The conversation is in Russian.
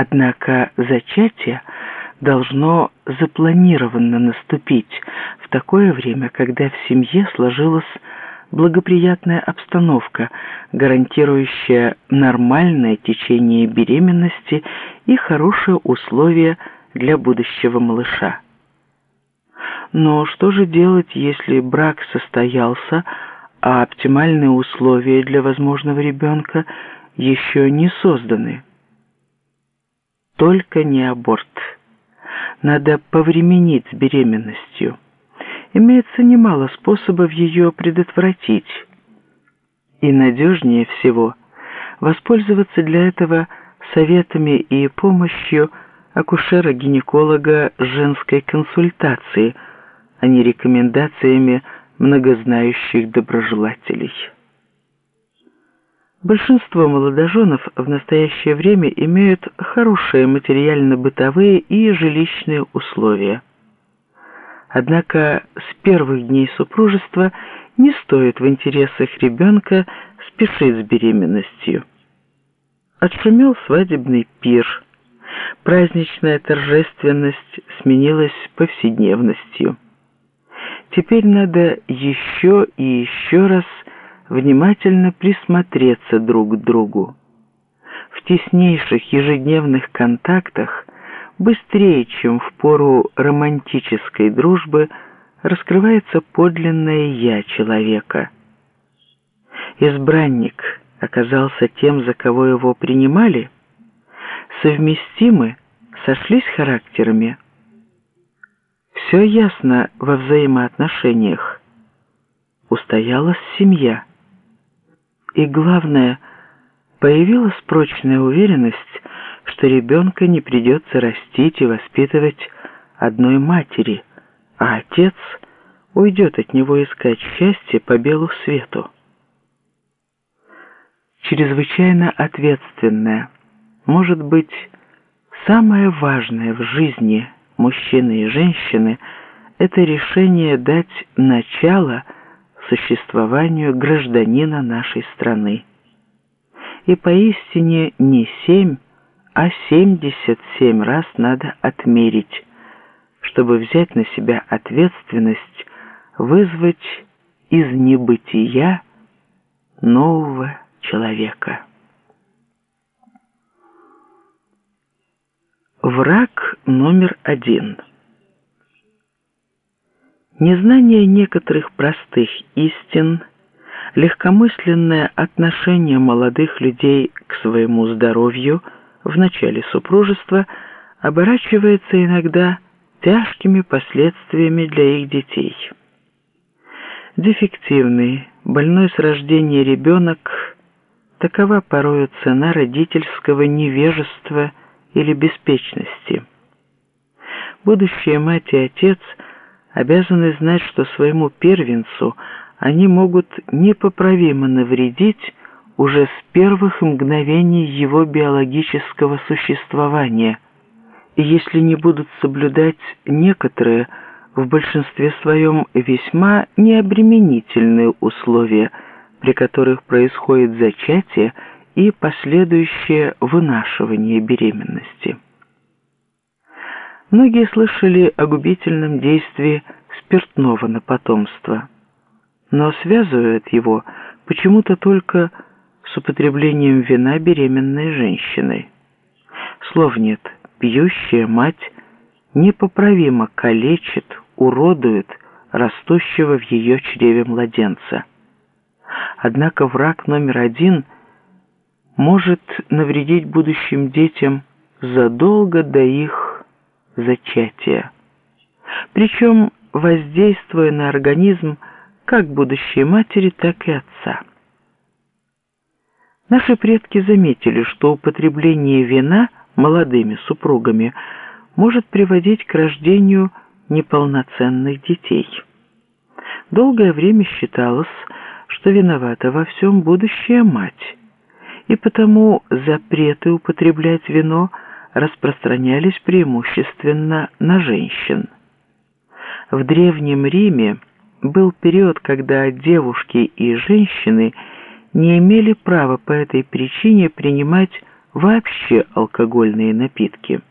Однако зачатие должно запланированно наступить в такое время, когда в семье сложилась благоприятная обстановка, гарантирующая нормальное течение беременности и хорошие условия для будущего малыша. Но что же делать, если брак состоялся, а оптимальные условия для возможного ребенка еще не созданы? Только не аборт. Надо повременить с беременностью. Имеется немало способов ее предотвратить. И надежнее всего воспользоваться для этого советами и помощью акушера-гинеколога женской консультации, а не рекомендациями многознающих доброжелателей. Большинство молодоженов в настоящее время имеют хорошие материально-бытовые и жилищные условия. Однако с первых дней супружества не стоит в интересах ребенка спешить с беременностью. Отшумел свадебный пир. Праздничная торжественность сменилась повседневностью. Теперь надо еще и еще раз внимательно присмотреться друг к другу. В теснейших ежедневных контактах быстрее, чем в пору романтической дружбы, раскрывается подлинное «я» человека. Избранник оказался тем, за кого его принимали, совместимы, сошлись характерами. Все ясно во взаимоотношениях. Устоялась семья. И главное, появилась прочная уверенность, что ребенка не придется растить и воспитывать одной матери, а отец уйдет от него искать счастье по белу свету. Чрезвычайно ответственное, может быть, самое важное в жизни мужчины и женщины – это решение дать начало – существованию гражданина нашей страны. И поистине не семь, а семьдесят семь раз надо отмерить, чтобы взять на себя ответственность вызвать из небытия нового человека. Враг номер один – Незнание некоторых простых истин, легкомысленное отношение молодых людей к своему здоровью в начале супружества оборачивается иногда тяжкими последствиями для их детей. Дефективный, больной с рождения ребенок – такова порою цена родительского невежества или беспечности. Будущая мать и отец – обязаны знать, что своему первенцу они могут непоправимо навредить уже с первых мгновений его биологического существования, и если не будут соблюдать некоторые, в большинстве своем весьма необременительные условия, при которых происходит зачатие и последующее вынашивание беременности. Многие слышали о губительном действии спиртного на потомство, но связывают его почему-то только с употреблением вина беременной женщины. Слов нет, пьющая мать непоправимо калечит, уродует растущего в ее чреве младенца. Однако враг номер один может навредить будущим детям задолго до их зачатия. Причем воздействуя на организм как будущей матери, так и отца. Наши предки заметили, что употребление вина молодыми супругами может приводить к рождению неполноценных детей. Долгое время считалось, что виновата во всем будущая мать, и потому запреты употреблять вино – распространялись преимущественно на женщин. В Древнем Риме был период, когда девушки и женщины не имели права по этой причине принимать вообще алкогольные напитки –